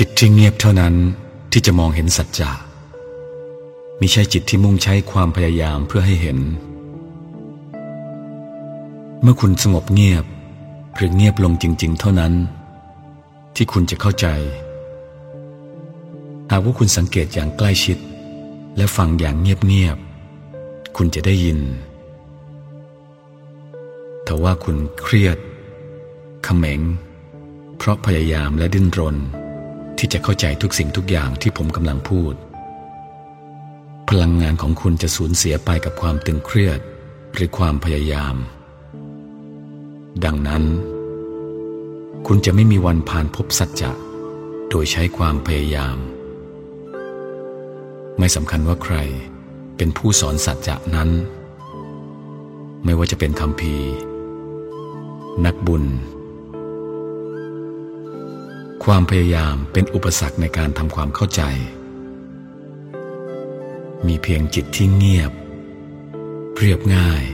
จิตที่เงียบเท่านั้นที่จะมองเห็นสัจจะมิใช่จิตที่มุ่งใช้ความพยายามเพื่อให้เห็น เมื่อคุณสงบเงียบหรือเงียบลงจริง ๆ เท่านั้น ที่คุณจะเข้าใจ หากว่าคุณสังเกตอย่างใกล้ชิด และฟังอย่างเงียบ ๆ คุณจะได้ยินแต่ว่าคุณเครียดขม็ง เพราะพยายามและดิ้นรน ที่จะเข้าใจทุกสิ่งทุกอย่างที่ผมกำลังพูด พลังงานของคุณจะสูญเสียไปกับความตึงเครียด หรือความพยายาม ดังนั้น คุณจะไม่มีวันผ่านพบสัจจะ โดยใช้ความพยายาม ไม่สำคัญว่าใครเป็นผู้สอนสัจจะนั้น ไม่ว่าจะเป็นคำพีนักบุญ ความพยายามเป็นอุปสรรคในการทำความเข้าใจ มีเพียงจิตที่เงียบ เรียบง่าย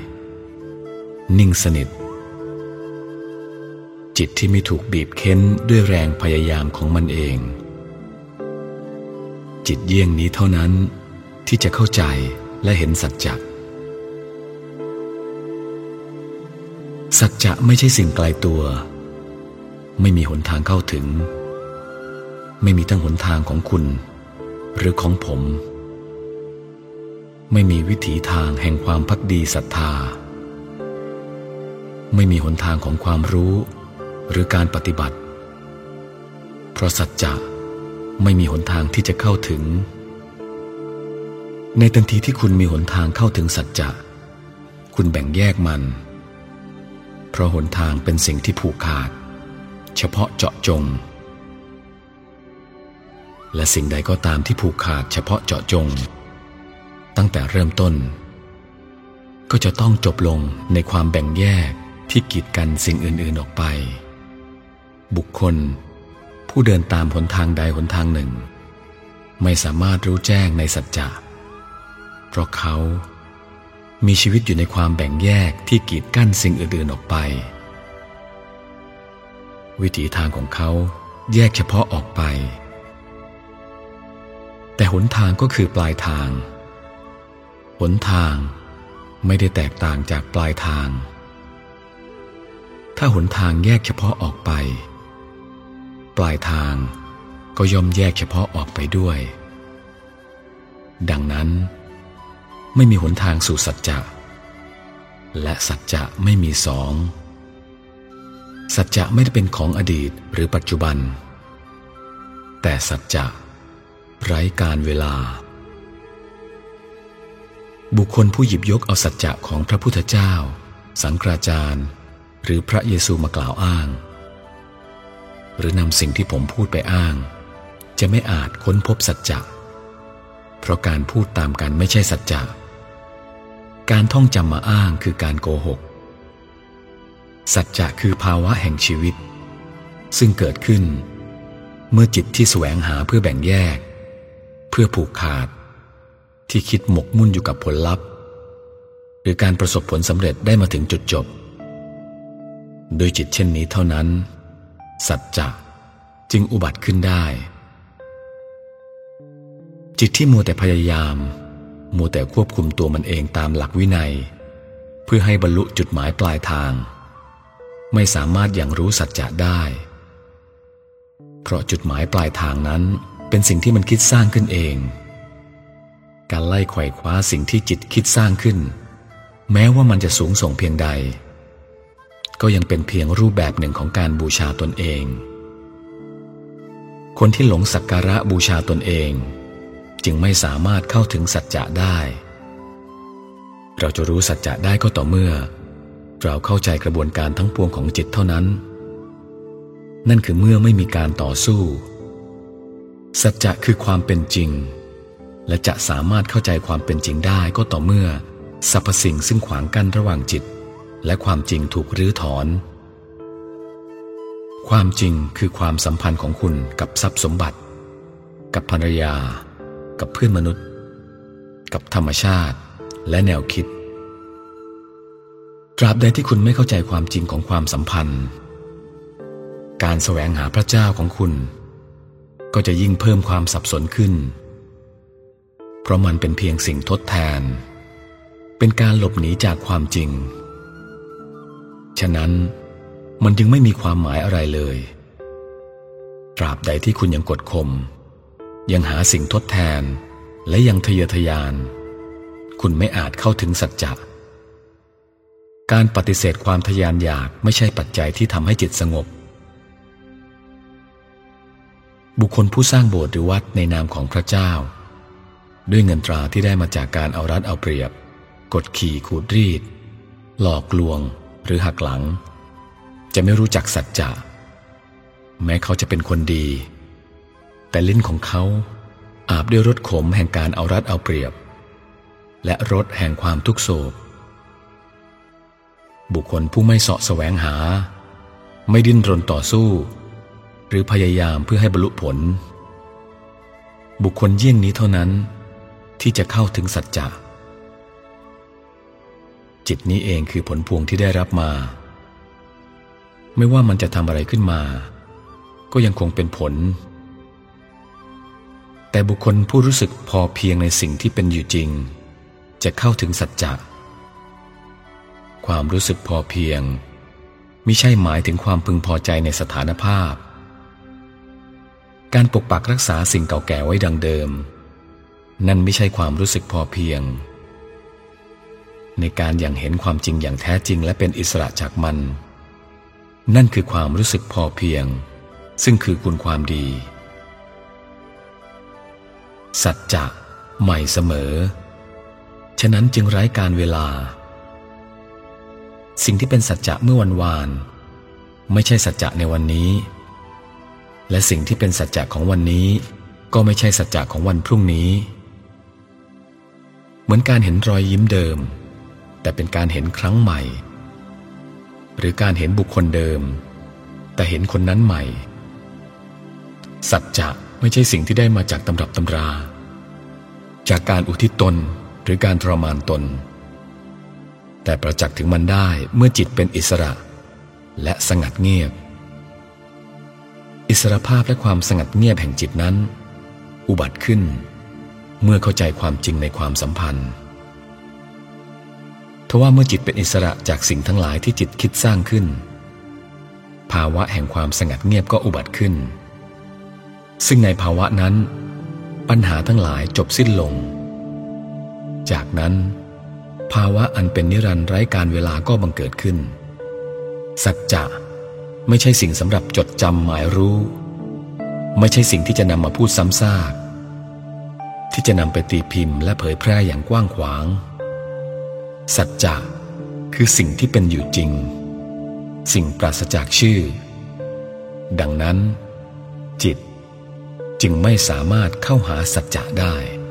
นิ่งสนิท จิตที่ไม่ถูกบีบเค้นด้วยแรงพยายามของมันเอง จิตเยี่ยงนี้เท่านั้นที่จะเข้าใจและเห็นสัจจะสัจจะไม่ใช่สิ่งไกลตัว ไม่มีหนทางเข้าถึง ไม่มีทั้งหนทางของคุณ หรือของผม ไม่มีวิถีทางแห่งความพักดีศรัทธา ไม่มีหนทางของความรู้หรือการปฏิบัติ เพราะสัจจะไม่มีหนทางที่จะเข้าถึง ในทันทีที่คุณมีหนทางเข้าถึงสัจจะคุณแบ่งแยกมัน เพราะหนทางเป็นสิ่งที่ผูกขาด เฉพาะเจาะจง และสิ่งใดก็ตามที่ผูกขาดเฉพาะเจาะจง ตั้งแต่เริ่มต้น ก็จะต้องจบลงในความแบ่งแยกที่กีดกันสิ่งอื่น ๆออกไป บุคคล ผู้เดินตามหนทางใดหนทางหนึ่ง ไม่สามารถรู้แจ้งในสัจจะเพราะเขามีชีวิตอยู่ในความแบ่งแยกที่กีดกั้นสิ่งอื่น ๆ ออกไป วิถีทางของเขาแยกเฉพาะออกไป แต่หนทางก็คือปลายทาง หนทางไม่ได้แตกต่างจากปลายทาง ถ้าหนทางแยกเฉพาะออกไป ปลายทางก็ย่อมแยกเฉพาะออกไปด้วย ดังนั้น ไม่มีหนทางสู่สัจจะ และสัจจะไม่มีสอง สัจจะไม่ได้เป็นของอดีตหรือปัจจุบัน แต่สัจจะไร้การเวลา บุคคลผู้หยิบยกเอาสัจจะของพระพุทธเจ้า สังกราจารย์ หรือพระเยซูมากล่าวอ้าง หรือนำสิ่งที่ผมพูดไปอ้าง จะไม่อาจค้นพบสัจจะเพราะการพูดตามกันไม่ใช่สัจจะการท่องจำมาอ้างคือการโกหก สัจจะคือภาวะแห่งชีวิต ซึ่งเกิดขึ้น เมื่อจิตที่แสวงหาเพื่อแบ่งแยก เพื่อผูกขาด ที่คิดหมกมุ่นอยู่กับผลลัพธ์หรือการประสบผลสำเร็จได้มาถึงจุดจบ โดยจิตเช่นนี้เท่านั้น สัจจะจึงอุบัติขึ้นได้ จิตที่มัวแต่พยายาม มัวแต่ควบคุมตัวมันเองตามหลักวินัย เพื่อให้บรรลุจุดหมายปลายทาง ไม่สามารถอย่างรู้สัจจะได้ เพราะจุดหมายปลายทางนั้นเป็นสิ่งที่มันคิดสร้างขึ้นเอง การไล่ไขว่คว้าสิ่งที่จิตคิดสร้างขึ้น แม้ว่ามันจะสูงส่งเพียงใด ก็ยังเป็นเพียงรูปแบบหนึ่งของการบูชาตนเอง คนที่หลงสักการะบูชาตนเอง จึงไม่สามารถเข้าถึงสัจจะได้ เราจะรู้สัจจะได้ก็ต่อเมื่อ เราเข้าใจกระบวนการทั้งปวงของจิตเท่านั้น นั่นคือเมื่อไม่มีการต่อสู้ สัจจะคือความเป็นจริง และจะสามารถเข้าใจความเป็นจริงได้ก็ต่อเมื่อสรรพสิ่งซึ่งขวางกั้นระหว่างจิต และความจริงถูกรื้อถอน ความจริงคือความสัมพันธ์ของคุณกับทรัพย์สมบัติ กับภรรยา กับเพื่อนมนุษย์ กับธรรมชาติ และแนวคิด ตราบใดที่คุณไม่เข้าใจความจริงของความสัมพันธ์ การแสวงหาพระเจ้าของคุณ ก็จะยิ่งเพิ่มความสับสนขึ้น เพราะมันเป็นเพียงสิ่งทดแทน เป็นการหลบหนีจากความจริง ฉะนั้นมันจึงไม่มีความหมายอะไรเลย ตราบใดที่คุณยังกดข่มยังหาสิ่งทดแทนและยังทะเยอทะยาน คุณไม่อาจเข้าถึงสัจจะ การปฏิเสธความทะยานอยากไม่ใช่ปัจจัยที่ทำให้จิตสงบ บุคคลผู้สร้างโบสถ์หรือวัดในนามของพระเจ้า ด้วยเงินตราที่ได้มาจากการเอารัดเอาเปรียบ กดขี่ขูดรีด หลอกลวงหรือหักหลัง จะไม่รู้จักสัจจะแม้เขาจะเป็นคนดี แต่ลิ้นของเขาอาบด้วยรสขมแห่งการเอารัดเอาเปรียบ และรสแห่งความทุกโศก บุคคลผู้ไม่เสาะแสวงหา ไม่ดิ้นรนต่อสู้ หรือพยายามเพื่อให้บรรลุผล บุคคลเยี่ยงนี้เท่านั้น ที่จะเข้าถึงสัจจะจิตนี้เองคือผลพวงที่ได้รับมา ไม่ว่ามันจะทำอะไรขึ้นมา ก็ยังคงเป็นผล แต่บุคคลผู้รู้สึกพอเพียงในสิ่งที่เป็นอยู่จริง จะเข้าถึงสัจจะ ความรู้สึกพอเพียงมิใช่หมายถึงความพึงพอใจในสถานภาพ การปกปักรักษาสิ่งเก่าแก่ไว้ดังเดิม นั่นไม่ใช่ความรู้สึกพอเพียง ในการอย่างเห็นความจริงอย่างแท้จริงและเป็นอิสระจากมัน นั่นคือความรู้สึกพอเพียง ซึ่งคือคุณความดี สัจจะใหม่เสมอ ฉะนั้นจึงไร้การเวลา สิ่งที่เป็นสัจจะเมื่อวันวาน ไม่ใช่สัจจะในวันนี้ และสิ่งที่เป็นสัจจะของวันนี้ ก็ไม่ใช่สัจจะของวันพรุ่งนี้ เหมือนการเห็นรอยยิ้มเดิม แต่เป็นการเห็นครั้งใหม่ หรือการเห็นบุคคลเดิม แต่เห็นคนนั้นใหม่ สัจจะไม่ใช่สิ่งที่ได้มาจากตำรับตำรา จากการอุทิศตนหรือการทรมานตน แต่ประจักษ์ถึงมันได้เมื่อจิตเป็นอิสระ และสงัดเงียบ อิสรภาพและความสงัดเงียบแห่งจิตนั้น อุบัติขึ้น เมื่อเข้าใจความจริงในความสัมพันธ์ทว่าเมื่อจิตเป็นอิสระจากสิ่งทั้งหลายที่จิตคิดสร้างขึ้น ภาวะแห่งความสงัดเงียบก็อุบัติขึ้น ซึ่งในภาวะนั้น ปัญหาทั้งหลายจบสิ้นลง จากนั้น ภาวะอันเป็นนิรันดร์ไร้การเวลาก็บังเกิดขึ้น สัจจะไม่ใช่สิ่งสำหรับจดจำหมายรู้ ไม่ใช่สิ่งที่จะนำมาพูดซ้ำซากที่จะนำไปตีพิมพ์และเผยแพร่อย่างกว้างขวาง สัจจะคือสิ่งที่เป็นอยู่จริง สิ่งปราศจากชื่อ ดังนั้น จิตจึงไม่สามารถเข้าหาสัจจะได้「